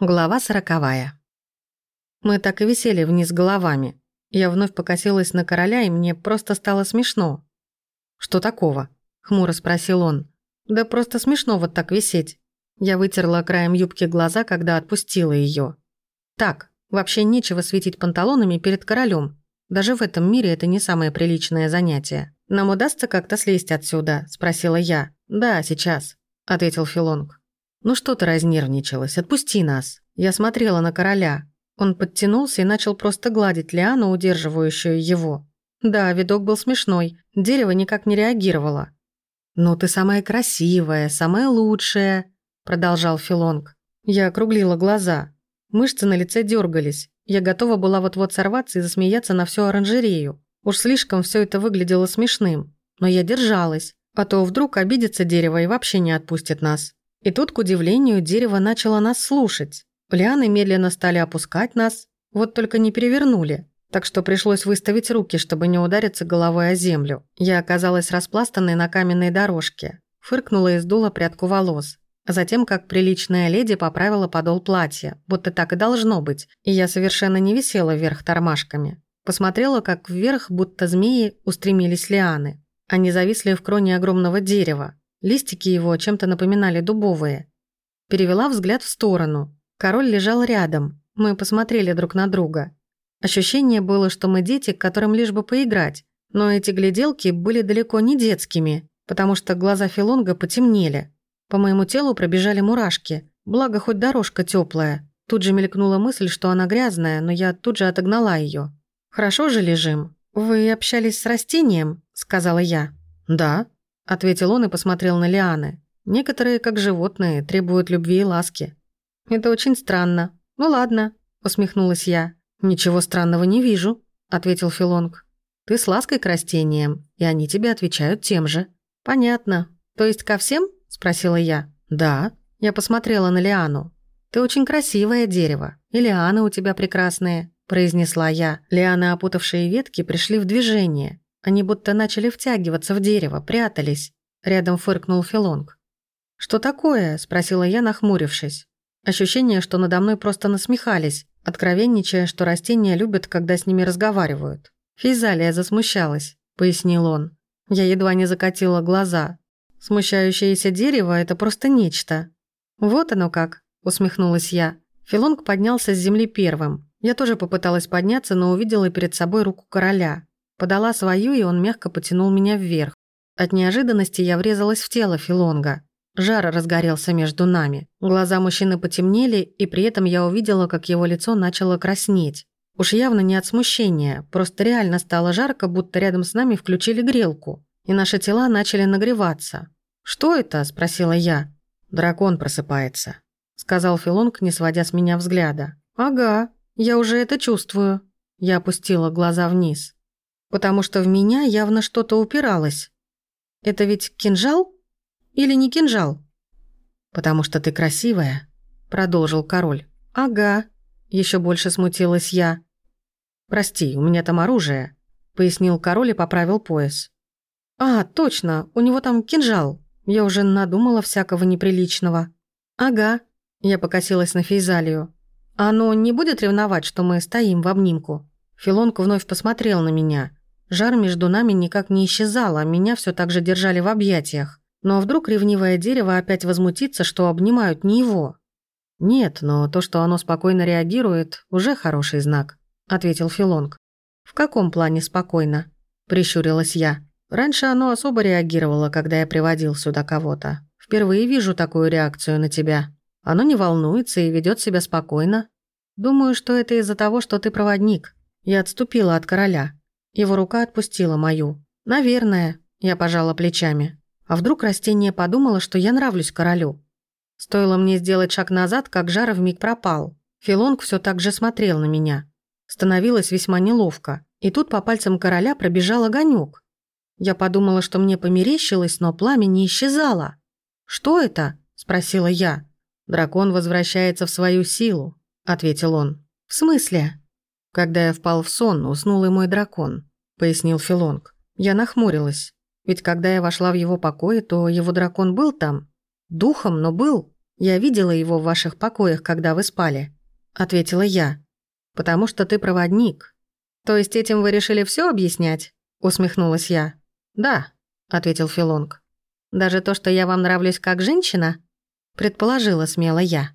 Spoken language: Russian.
Глава сороковая. Мы так и висели вниз головами. Я вновь покосилась на короля, и мне просто стало смешно. «Что такого?» — хмуро спросил он. «Да просто смешно вот так висеть». Я вытерла краем юбки глаза, когда отпустила ее. «Так, вообще нечего светить панталонами перед королем. Даже в этом мире это не самое приличное занятие. Нам удастся как-то слезть отсюда?» — спросила я. «Да, сейчас», — ответил Филонг. «Ну что ты разнервничалась? Отпусти нас!» Я смотрела на короля. Он подтянулся и начал просто гладить Лиану, удерживающую его. Да, видок был смешной. Дерево никак не реагировало. «Ну ты самая красивая, самая лучшая», — продолжал Филонг. Я округлила глаза. Мышцы на лице дергались. Я готова была вот-вот сорваться и засмеяться на всю оранжерею. Уж слишком все это выглядело смешным. Но я держалась, а то вдруг обидится дерево и вообще не отпустит нас. И тут, к удивлению, дерево начало нас слушать. Лианы медленно стали опускать нас, вот только не перевернули, так что пришлось выставить руки, чтобы не удариться головой о землю. Я оказалась распластанной на каменной дорожке, фыркнула и сдула прядку волос. А затем, как приличная леди, поправила подол платья, будто так и должно быть, и я совершенно не висела вверх тормашками. Посмотрела, как вверх, будто змеи, устремились лианы. Они зависли в кроне огромного дерева, Листики его чем-то напоминали дубовые. Перевела взгляд в сторону. Король лежал рядом. Мы посмотрели друг на друга. Ощущение было, что мы дети, которым лишь бы поиграть. Но эти гляделки были далеко не детскими, потому что глаза Филонга потемнели. По моему телу пробежали мурашки. Благо, хоть дорожка теплая. Тут же мелькнула мысль, что она грязная, но я тут же отогнала ее. «Хорошо же лежим. Вы общались с растением?» – сказала я. «Да», ответил он и посмотрел на лианы. Некоторые, как животные, требуют любви и ласки. Это очень странно. Ну ладно, усмехнулась я. Ничего странного не вижу, ответил Филонг. Ты с лаской к растениям, и они тебе отвечают тем же. Понятно. То есть ко всем? спросила я. Да. Я посмотрела на лиану. Ты очень красивое дерево, и лианы у тебя прекрасные, произнесла я. Лианы, опутавшие ветки, пришли в движение. Они будто начали втягиваться в дерево, прятались. Рядом фыркнул Филонг. «Что такое?» – спросила я, нахмурившись. Ощущение, что надо мной просто насмехались, откровенничая, что растения любят, когда с ними разговаривают. «Физалия засмущалась», – пояснил он. Я едва не закатила глаза. «Смущающееся дерево – это просто нечто». «Вот оно как», – усмехнулась я. Филонг поднялся с земли первым. Я тоже попыталась подняться, но увидела перед собой руку короля. Подала свою, и он мягко потянул меня вверх. От неожиданности я врезалась в тело Филонга. Жар разгорелся между нами. Глаза мужчины потемнели, и при этом я увидела, как его лицо начало краснеть. Уж явно не от смущения, просто реально стало жарко, будто рядом с нами включили грелку, и наши тела начали нагреваться. «Что это?» – спросила я. «Дракон просыпается», – сказал Филонг, не сводя с меня взгляда. «Ага, я уже это чувствую». Я опустила глаза вниз потому что в меня явно что-то упиралось. Это ведь кинжал? Или не кинжал? Потому что ты красивая, продолжил король. Ага, еще больше смутилась я. Прости, у меня там оружие, пояснил король и поправил пояс. А, точно, у него там кинжал. Я уже надумала всякого неприличного. Ага, я покосилась на Фейзалию. Оно не будет ревновать, что мы стоим в обнимку? Филонку вновь посмотрел на меня. Жар между нами никак не исчезал, а меня все так же держали в объятиях. Но вдруг ревнивое дерево опять возмутится, что обнимают не его? «Нет, но то, что оно спокойно реагирует, уже хороший знак», — ответил Филонг. «В каком плане спокойно?» — прищурилась я. «Раньше оно особо реагировало, когда я приводил сюда кого-то. Впервые вижу такую реакцию на тебя. Оно не волнуется и ведет себя спокойно. Думаю, что это из-за того, что ты проводник». Я отступила от короля. Его рука отпустила мою. «Наверное», – я пожала плечами. А вдруг растение подумало, что я нравлюсь королю? Стоило мне сделать шаг назад, как жар вмиг пропал. Филонг все так же смотрел на меня. Становилось весьма неловко. И тут по пальцам короля пробежал огонек. Я подумала, что мне померещилось, но пламя не исчезало. «Что это?» – спросила я. «Дракон возвращается в свою силу», – ответил он. «В смысле?» «Когда я впал в сон, уснул и мой дракон», — пояснил Филонг. Я нахмурилась. Ведь когда я вошла в его покои, то его дракон был там. Духом, но был. Я видела его в ваших покоях, когда вы спали», — ответила я. «Потому что ты проводник». «То есть этим вы решили все объяснять?» — усмехнулась я. «Да», — ответил Филонг. «Даже то, что я вам нравлюсь как женщина?» — предположила смело я.